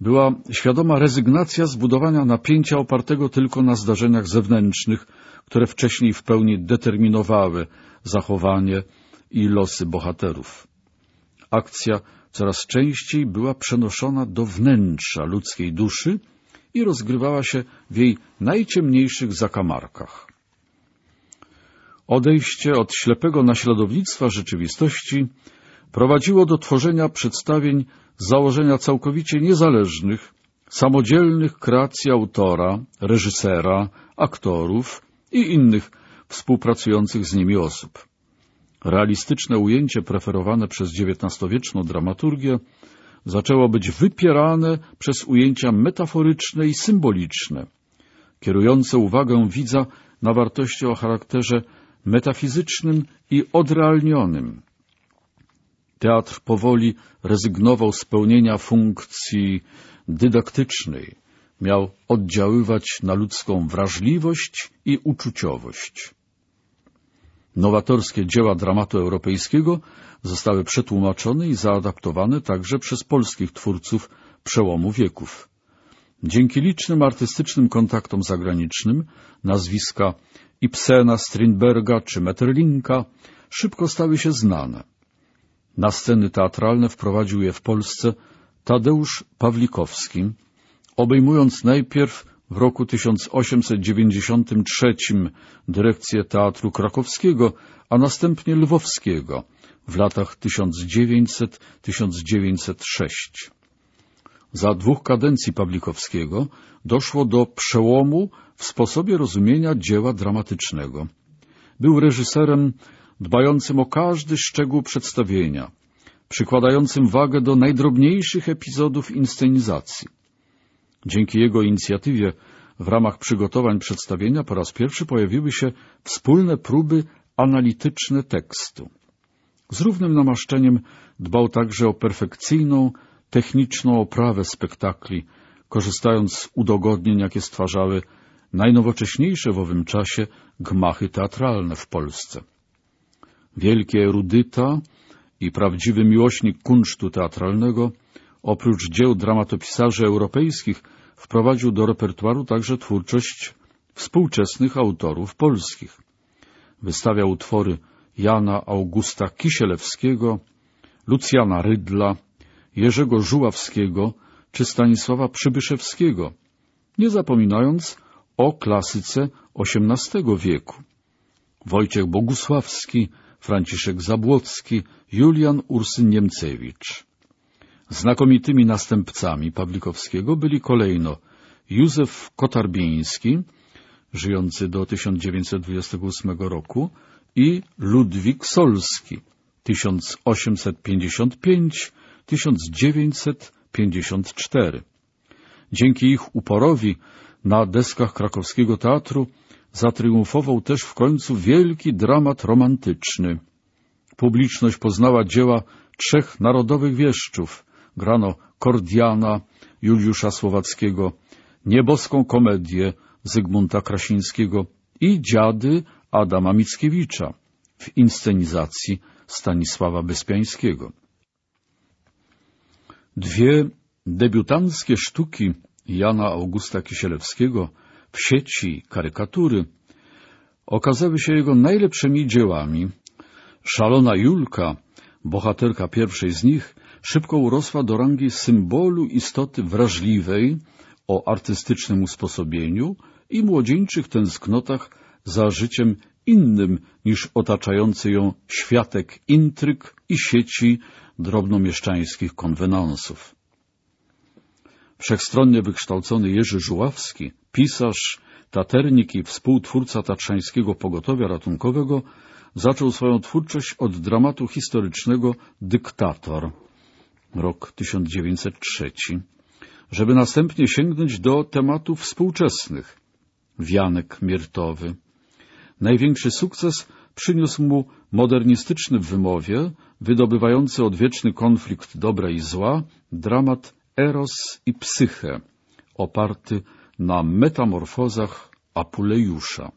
była świadoma rezygnacja z budowania napięcia opartego tylko na zdarzeniach zewnętrznych, które wcześniej w pełni determinowały zachowanie i losy bohaterów. Akcja coraz częściej była przenoszona do wnętrza ludzkiej duszy i rozgrywała się w jej najciemniejszych zakamarkach. Odejście od ślepego naśladownictwa rzeczywistości prowadziło do tworzenia przedstawień z założenia całkowicie niezależnych, samodzielnych kreacji autora, reżysera, aktorów i innych współpracujących z nimi osób. Realistyczne ujęcie preferowane przez XIX-wieczną dramaturgię zaczęło być wypierane przez ujęcia metaforyczne i symboliczne, kierujące uwagę widza na wartości o charakterze metafizycznym i odrealnionym. Teatr powoli rezygnował z pełnienia funkcji dydaktycznej, miał oddziaływać na ludzką wrażliwość i uczuciowość. Nowatorskie dzieła dramatu europejskiego zostały przetłumaczone i zaadaptowane także przez polskich twórców przełomu wieków. Dzięki licznym artystycznym kontaktom zagranicznym nazwiska Ibsena, Strindberga czy Metterlinka szybko stały się znane. Na sceny teatralne wprowadził je w Polsce Tadeusz Pawlikowski, obejmując najpierw w roku 1893 dyrekcję Teatru Krakowskiego, a następnie Lwowskiego w latach 1900-1906. Za dwóch kadencji Pawlikowskiego doszło do przełomu w sposobie rozumienia dzieła dramatycznego. Był reżyserem dbającym o każdy szczegół przedstawienia, przykładającym wagę do najdrobniejszych epizodów inscenizacji. Dzięki jego inicjatywie w ramach przygotowań przedstawienia po raz pierwszy pojawiły się wspólne próby analityczne tekstu. Z równym namaszczeniem dbał także o perfekcyjną, techniczną oprawę spektakli, korzystając z udogodnień, jakie stwarzały najnowocześniejsze w owym czasie gmachy teatralne w Polsce. Wielki erudyta i prawdziwy miłośnik kunsztu teatralnego, oprócz dzieł dramatopisarzy europejskich, wprowadził do repertuaru także twórczość współczesnych autorów polskich. Wystawiał utwory Jana Augusta Kisielewskiego, Lucjana Rydla, Jerzego Żuławskiego czy Stanisława Przybyszewskiego, nie zapominając o klasyce XVIII wieku. Wojciech Bogusławski, Franciszek Zabłocki, Julian Ursyn Niemcewicz. Znakomitymi następcami Pawlikowskiego byli kolejno Józef Kotarbieński, żyjący do 1928 roku, i Ludwik Solski, 1855-1954. Dzięki ich uporowi na deskach krakowskiego teatru zatriumfował też w końcu wielki dramat romantyczny. Publiczność poznała dzieła trzech narodowych wieszczów. Grano Kordiana Juliusza Słowackiego, nieboską komedię Zygmunta Krasińskiego i dziady Adama Mickiewicza w inscenizacji Stanisława Bespiańskiego. Dwie debiutanckie sztuki Jana Augusta Kisielewskiego w sieci karykatury okazały się jego najlepszymi dziełami. Szalona Julka, bohaterka pierwszej z nich, szybko urosła do rangi symbolu istoty wrażliwej o artystycznym usposobieniu i młodzieńczych tęsknotach za życiem innym niż otaczający ją światek intryg i sieci drobnomieszczańskich konwenansów. Wszechstronnie wykształcony Jerzy Żuławski, pisarz, taternik i współtwórca Tatrzańskiego Pogotowia Ratunkowego, zaczął swoją twórczość od dramatu historycznego Dyktator, rok 1903, żeby następnie sięgnąć do tematów współczesnych. Wianek Miertowy. Największy sukces przyniósł mu modernistyczny w wymowie, wydobywający odwieczny konflikt dobra i zła, dramat Eros i Psyche, oparty na metamorfozach Apulejusza.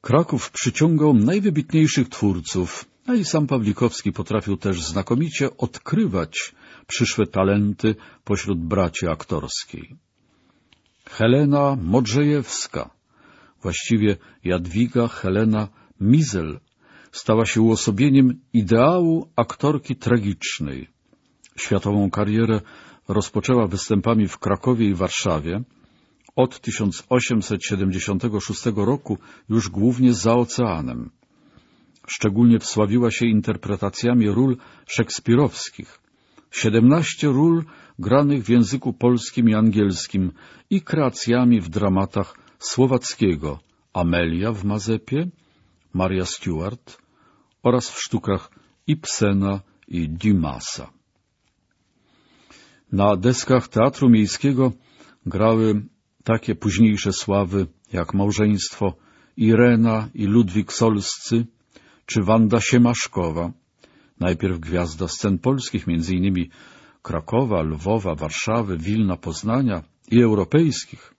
Kraków przyciągał najwybitniejszych twórców, a i sam Pawlikowski potrafił też znakomicie odkrywać przyszłe talenty pośród braci aktorskiej. Helena Modrzejewska, właściwie Jadwiga Helena Mizel, stała się uosobieniem ideału aktorki tragicznej. Światową karierę rozpoczęła występami w Krakowie i Warszawie, od 1876 roku już głównie za oceanem. Szczególnie wsławiła się interpretacjami ról szekspirowskich. Siedemnaście ról granych w języku polskim i angielskim i kreacjami w dramatach Słowackiego Amelia w Mazepie, Maria Stuart oraz w sztukach Ibsena i Dumasa. Na deskach Teatru Miejskiego grały takie późniejsze sławy jak Małżeństwo Irena i Ludwik Solscy czy Wanda Siemaszkowa, najpierw gwiazda scen polskich, innymi Krakowa, Lwowa, Warszawy, Wilna, Poznania i europejskich,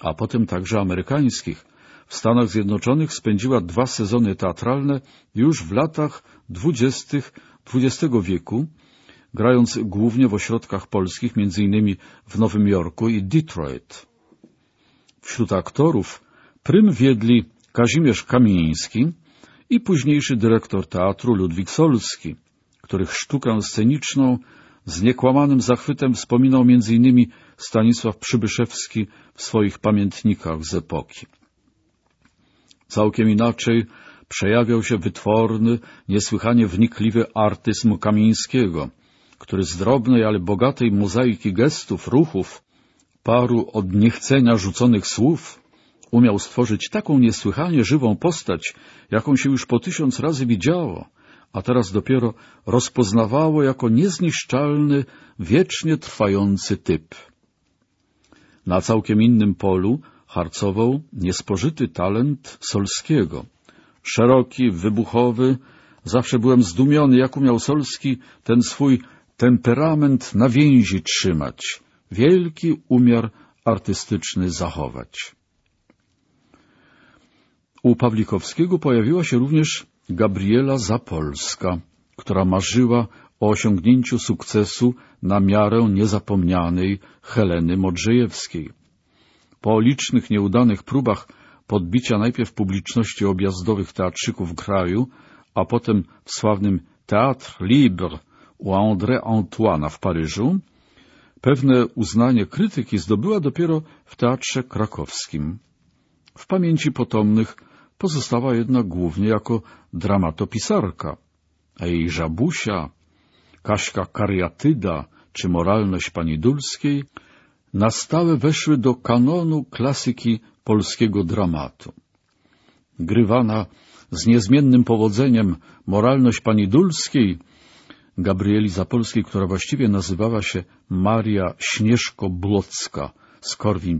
a potem także amerykańskich. W Stanach Zjednoczonych spędziła dwa sezony teatralne już w latach dwudziestych XX wieku, grając głównie w ośrodkach polskich, m.in. w Nowym Jorku i Detroit. Wśród aktorów prym wiedli Kazimierz Kamiński i późniejszy dyrektor teatru Ludwik Solski, których sztukę sceniczną z niekłamanym zachwytem wspominał m.in. Stanisław Przybyszewski w swoich pamiętnikach z epoki. Całkiem inaczej przejawiał się wytworny, niesłychanie wnikliwy artyzm Kamińskiego, który z drobnej, ale bogatej mozaiki gestów, ruchów, paru od niechcenia rzuconych słów umiał stworzyć taką niesłychanie żywą postać, jaką się już po tysiąc razy widziało, a teraz dopiero rozpoznawało jako niezniszczalny, wiecznie trwający typ. Na całkiem innym polu harcował niespożyty talent Solskiego. Szeroki, wybuchowy, zawsze byłem zdumiony, jak umiał Solski ten swój temperament na więzi trzymać, wielki umiar artystyczny zachować. U Pawlikowskiego pojawiła się również Gabriela Zapolska, która marzyła o osiągnięciu sukcesu na miarę niezapomnianej Heleny Modrzejewskiej. Po licznych nieudanych próbach podbicia najpierw publiczności objazdowych teatrzyków kraju, a potem w sławnym Théâtre Libre u André Antoine w Paryżu, pewne uznanie krytyki zdobyła dopiero w Teatrze Krakowskim. W pamięci potomnych pozostała jednak głównie jako dramatopisarka, a jej Żabusia, Kaśka Kariatyda czy Moralność Pani Dulskiej na stałe weszły do kanonu klasyki polskiego dramatu. Grywana z niezmiennym powodzeniem Moralność Pani Dulskiej Gabrieli Zapolskiej, która właściwie nazywała się Maria Śnieżko-Blocka z Korwin